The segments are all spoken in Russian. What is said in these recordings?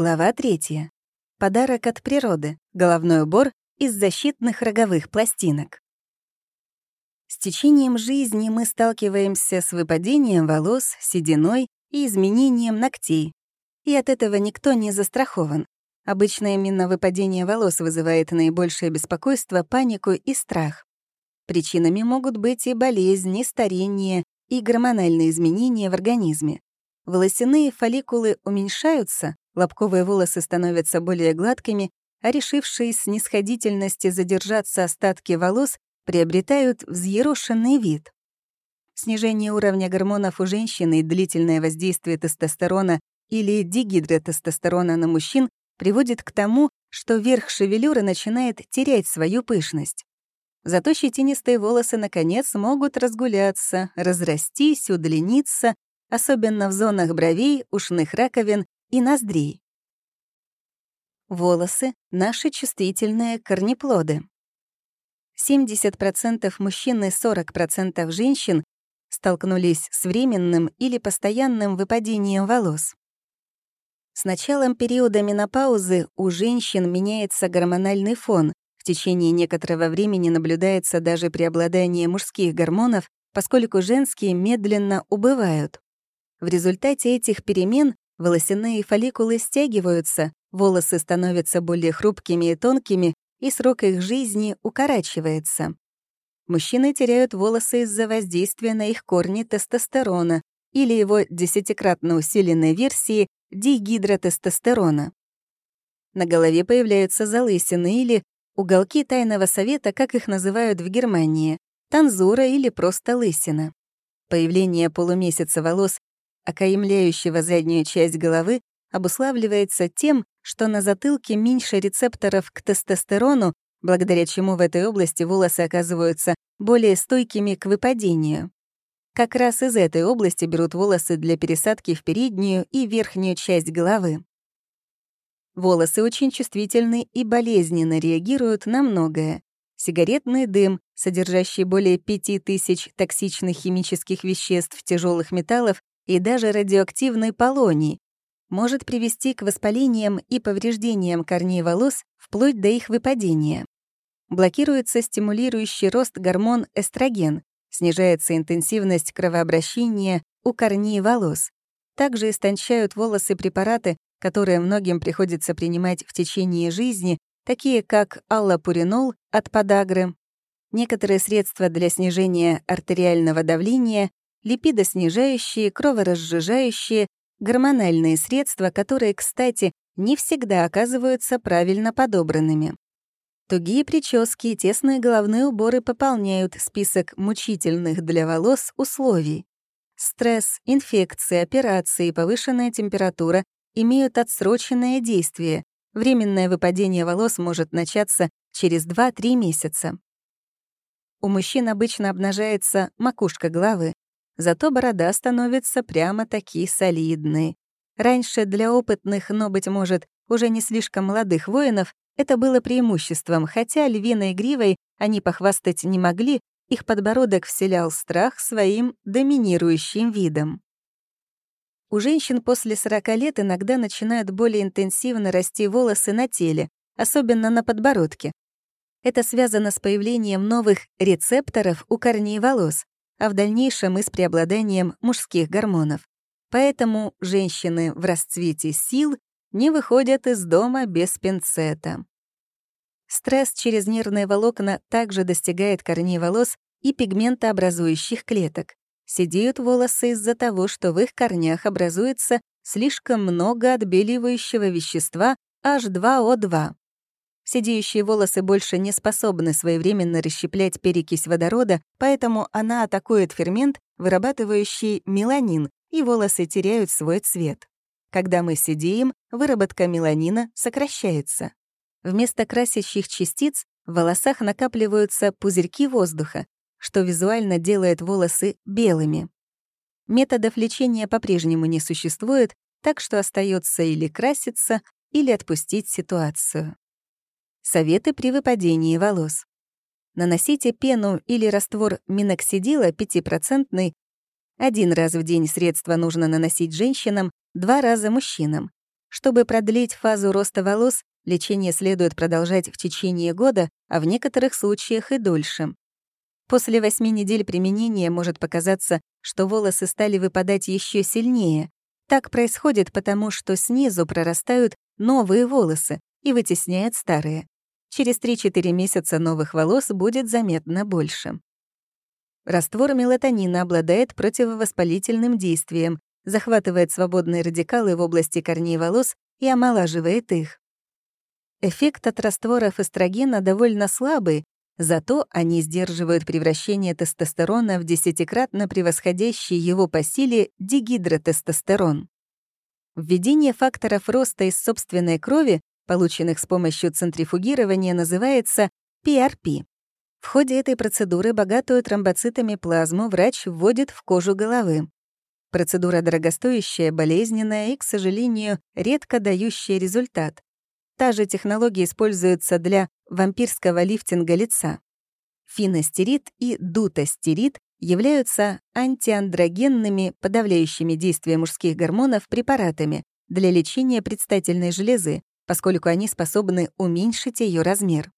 Глава третья. Подарок от природы. Головной убор из защитных роговых пластинок. С течением жизни мы сталкиваемся с выпадением волос, сединой и изменением ногтей. И от этого никто не застрахован. Обычно именно выпадение волос вызывает наибольшее беспокойство, панику и страх. Причинами могут быть и болезни, старение, и гормональные изменения в организме. Волосяные фолликулы уменьшаются, лобковые волосы становятся более гладкими, а решившие снисходительности задержаться остатки волос приобретают взъерошенный вид. Снижение уровня гормонов у женщины и длительное воздействие тестостерона или дигидротестостерона на мужчин приводит к тому, что верх шевелюры начинает терять свою пышность. Зато щетинистые волосы, наконец, могут разгуляться, разрастись, удлиниться особенно в зонах бровей, ушных раковин и ноздрей. Волосы — наши чувствительные корнеплоды. 70% мужчин и 40% женщин столкнулись с временным или постоянным выпадением волос. С началом периода менопаузы у женщин меняется гормональный фон. В течение некоторого времени наблюдается даже преобладание мужских гормонов, поскольку женские медленно убывают. В результате этих перемен волосяные фолликулы стягиваются, волосы становятся более хрупкими и тонкими, и срок их жизни укорачивается. Мужчины теряют волосы из-за воздействия на их корни тестостерона или его десятикратно усиленной версии дигидротестостерона. На голове появляются залысины или уголки тайного совета, как их называют в Германии, танзура или просто лысина. Появление полумесяца волос окаемляющего заднюю часть головы, обуславливается тем, что на затылке меньше рецепторов к тестостерону, благодаря чему в этой области волосы оказываются более стойкими к выпадению. Как раз из этой области берут волосы для пересадки в переднюю и верхнюю часть головы. Волосы очень чувствительны и болезненно реагируют на многое. Сигаретный дым, содержащий более 5000 токсичных химических веществ, тяжелых металлов и даже радиоактивный полоний, может привести к воспалениям и повреждениям корней волос вплоть до их выпадения. Блокируется стимулирующий рост гормон эстроген, снижается интенсивность кровообращения у корней волос. Также истончают волосы препараты, которые многим приходится принимать в течение жизни, такие как аллопуринол от подагры, некоторые средства для снижения артериального давления липидоснижающие, кроворазжижающие, гормональные средства, которые, кстати, не всегда оказываются правильно подобранными. Тугие прически и тесные головные уборы пополняют список мучительных для волос условий. Стресс, инфекции, операции, повышенная температура имеют отсроченное действие. Временное выпадение волос может начаться через 2-3 месяца. У мужчин обычно обнажается макушка головы, Зато борода становится прямо-таки солидной. Раньше для опытных, но, быть может, уже не слишком молодых воинов это было преимуществом, хотя львиной гривой они похвастать не могли, их подбородок вселял страх своим доминирующим видом. У женщин после 40 лет иногда начинают более интенсивно расти волосы на теле, особенно на подбородке. Это связано с появлением новых рецепторов у корней волос, а в дальнейшем и с преобладанием мужских гормонов. Поэтому женщины в расцвете сил не выходят из дома без пинцета. Стресс через нервные волокна также достигает корней волос и пигментообразующих клеток. Сидеют волосы из-за того, что в их корнях образуется слишком много отбеливающего вещества H2O2. Сидеющие волосы больше не способны своевременно расщеплять перекись водорода, поэтому она атакует фермент, вырабатывающий меланин, и волосы теряют свой цвет. Когда мы сидеем, выработка меланина сокращается. Вместо красящих частиц в волосах накапливаются пузырьки воздуха, что визуально делает волосы белыми. Методов лечения по-прежнему не существует, так что остается или краситься, или отпустить ситуацию. Советы при выпадении волос. Наносите пену или раствор миноксидила 5% один раз в день средство нужно наносить женщинам, два раза мужчинам. Чтобы продлить фазу роста волос, лечение следует продолжать в течение года, а в некоторых случаях и дольше. После 8 недель применения может показаться, что волосы стали выпадать еще сильнее. Так происходит потому, что снизу прорастают новые волосы и вытесняют старые. Через 3-4 месяца новых волос будет заметно больше. Раствор мелатонина обладает противовоспалительным действием, захватывает свободные радикалы в области корней волос и омолаживает их. Эффект от растворов эстрогена довольно слабый, зато они сдерживают превращение тестостерона в десятикратно превосходящий его по силе дигидротестостерон. Введение факторов роста из собственной крови, полученных с помощью центрифугирования, называется PRP. В ходе этой процедуры богатую тромбоцитами плазму врач вводит в кожу головы. Процедура дорогостоящая, болезненная и, к сожалению, редко дающая результат. Та же технология используется для вампирского лифтинга лица. Финостерид и дутастерид являются антиандрогенными, подавляющими действие мужских гормонов препаратами для лечения предстательной железы, поскольку они способны уменьшить ее размер.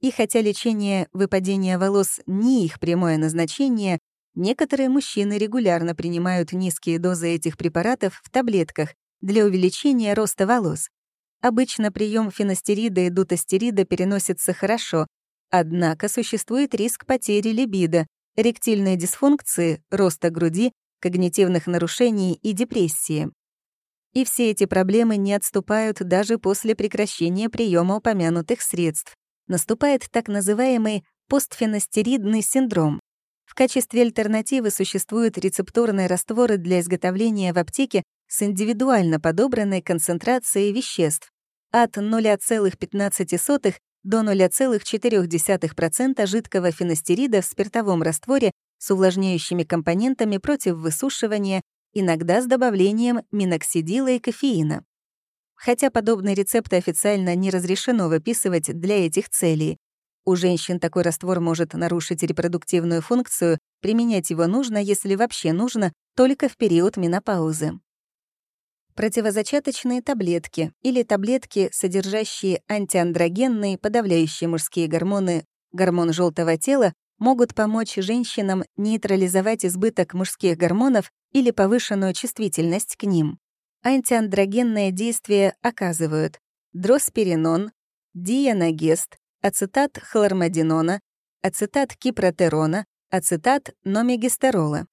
И хотя лечение выпадения волос не их прямое назначение, некоторые мужчины регулярно принимают низкие дозы этих препаратов в таблетках для увеличения роста волос. Обычно прием феностерида и дутастерида переносится хорошо, однако существует риск потери либидо, эректильной дисфункции, роста груди, когнитивных нарушений и депрессии. И все эти проблемы не отступают даже после прекращения приема упомянутых средств наступает так называемый постфеностеридный синдром. В качестве альтернативы существуют рецепторные растворы для изготовления в аптеке с индивидуально подобранной концентрацией веществ от 0,15 до 0,4% жидкого феностерида в спиртовом растворе с увлажняющими компонентами против высушивания, иногда с добавлением миноксидила и кофеина хотя подобные рецепты официально не разрешено выписывать для этих целей. У женщин такой раствор может нарушить репродуктивную функцию, применять его нужно, если вообще нужно, только в период менопаузы. Противозачаточные таблетки или таблетки, содержащие антиандрогенные, подавляющие мужские гормоны, гормон желтого тела, могут помочь женщинам нейтрализовать избыток мужских гормонов или повышенную чувствительность к ним антиандрогенное действие оказывают дросперинон, дианагест, ацетат хлормадинона, ацетат кипротерона, ацетат номегестерола.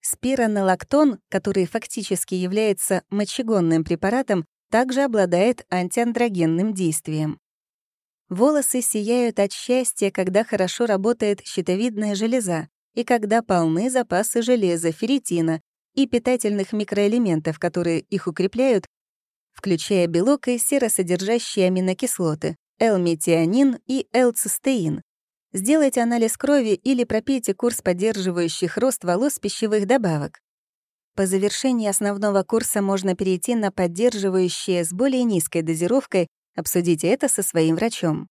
Спиронолактон, который фактически является мочегонным препаратом, также обладает антиандрогенным действием. Волосы сияют от счастья, когда хорошо работает щитовидная железа и когда полны запасы железа, ферритина, и питательных микроэлементов, которые их укрепляют, включая белок и серосодержащие аминокислоты, L-метионин и L-цистеин. Сделайте анализ крови или пропейте курс поддерживающих рост волос пищевых добавок. По завершении основного курса можно перейти на поддерживающие с более низкой дозировкой, обсудите это со своим врачом.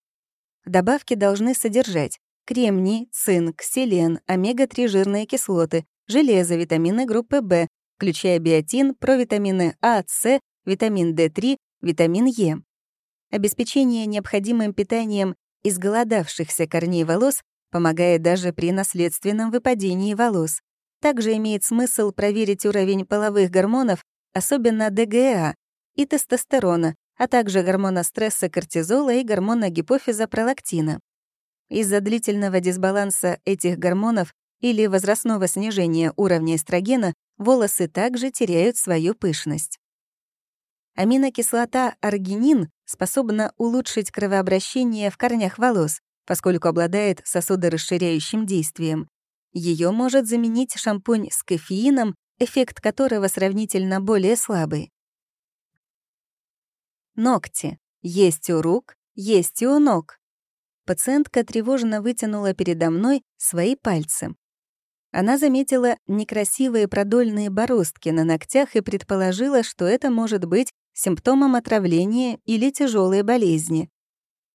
Добавки должны содержать кремний, цинк, селен, омега-3 жирные кислоты, железо, витамины группы В, включая биотин, провитамины А, С, витамин D3, витамин Е. Обеспечение необходимым питанием изголодавшихся корней волос помогает даже при наследственном выпадении волос. Также имеет смысл проверить уровень половых гормонов, особенно ДГА, и тестостерона, а также гормона стресса кортизола и гормона гипофиза пролактина. Из-за длительного дисбаланса этих гормонов или возрастного снижения уровня эстрогена волосы также теряют свою пышность. Аминокислота аргинин способна улучшить кровообращение в корнях волос, поскольку обладает сосудорасширяющим действием. Ее может заменить шампунь с кофеином, эффект которого сравнительно более слабый. Ногти. Есть у рук, есть и у ног. Пациентка тревожно вытянула передо мной свои пальцы. Она заметила некрасивые продольные бороздки на ногтях и предположила, что это может быть симптомом отравления или тяжелой болезни.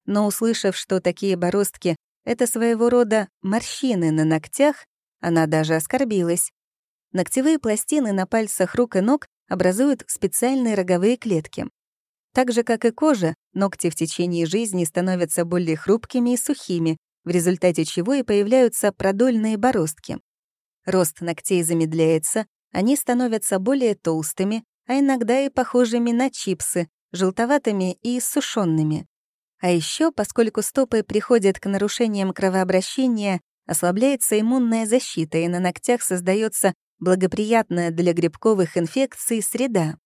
Но услышав, что такие бороздки — это своего рода морщины на ногтях, она даже оскорбилась. Ногтевые пластины на пальцах рук и ног образуют специальные роговые клетки. Так же, как и кожа, ногти в течение жизни становятся более хрупкими и сухими, в результате чего и появляются продольные бороздки. Рост ногтей замедляется, они становятся более толстыми, а иногда и похожими на чипсы, желтоватыми и сушёными. А еще, поскольку стопы приходят к нарушениям кровообращения, ослабляется иммунная защита, и на ногтях создается благоприятная для грибковых инфекций среда.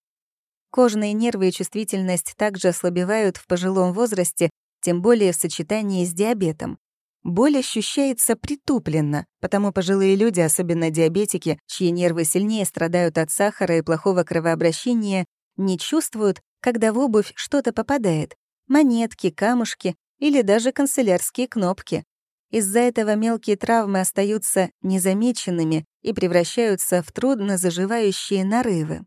Кожные нервы и чувствительность также ослабевают в пожилом возрасте, тем более в сочетании с диабетом. Боль ощущается притупленно, потому пожилые люди, особенно диабетики, чьи нервы сильнее страдают от сахара и плохого кровообращения, не чувствуют, когда в обувь что-то попадает — монетки, камушки или даже канцелярские кнопки. Из-за этого мелкие травмы остаются незамеченными и превращаются в трудно заживающие нарывы.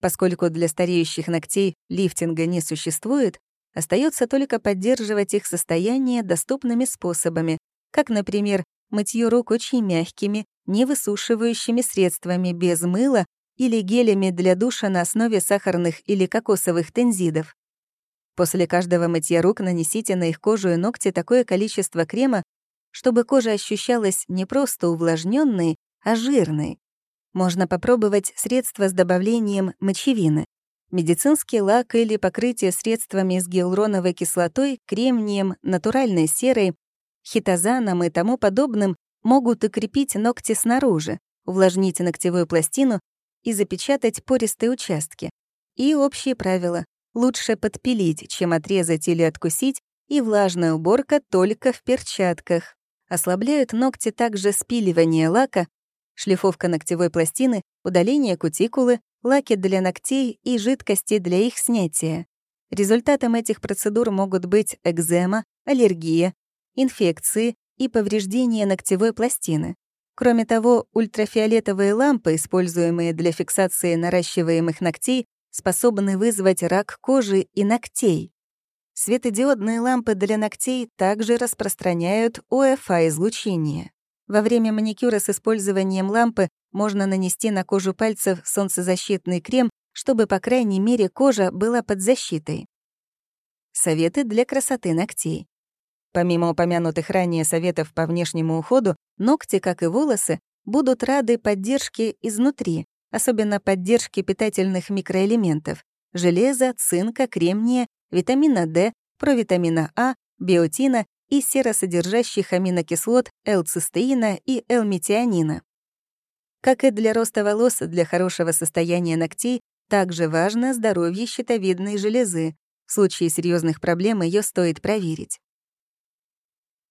Поскольку для стареющих ногтей лифтинга не существует, остается только поддерживать их состояние доступными способами, как, например, мытье рук очень мягкими, невысушивающими средствами без мыла или гелями для душа на основе сахарных или кокосовых тензидов. После каждого мытья рук нанесите на их кожу и ногти такое количество крема, чтобы кожа ощущалась не просто увлажненной, а жирной. Можно попробовать средства с добавлением мочевины. Медицинский лак или покрытие средствами с гиалуроновой кислотой, кремнием, натуральной серой, хитозаном и тому подобным могут укрепить ногти снаружи, увлажнить ногтевую пластину и запечатать пористые участки. И общие правила — лучше подпилить, чем отрезать или откусить, и влажная уборка только в перчатках. Ослабляют ногти также спиливание лака, шлифовка ногтевой пластины, удаление кутикулы, лаки для ногтей и жидкости для их снятия. Результатом этих процедур могут быть экзема, аллергия, инфекции и повреждение ногтевой пластины. Кроме того, ультрафиолетовые лампы, используемые для фиксации наращиваемых ногтей, способны вызвать рак кожи и ногтей. Светодиодные лампы для ногтей также распространяют ОФА-излучение. Во время маникюра с использованием лампы можно нанести на кожу пальцев солнцезащитный крем, чтобы, по крайней мере, кожа была под защитой. Советы для красоты ногтей. Помимо упомянутых ранее советов по внешнему уходу, ногти, как и волосы, будут рады поддержке изнутри, особенно поддержке питательных микроэлементов — железа, цинка, кремния, витамина D, провитамина А, биотина и серосодержащих аминокислот L-цистеина и L-метионина. Как и для роста волос, для хорошего состояния ногтей также важно здоровье щитовидной железы. В случае серьезных проблем ее стоит проверить.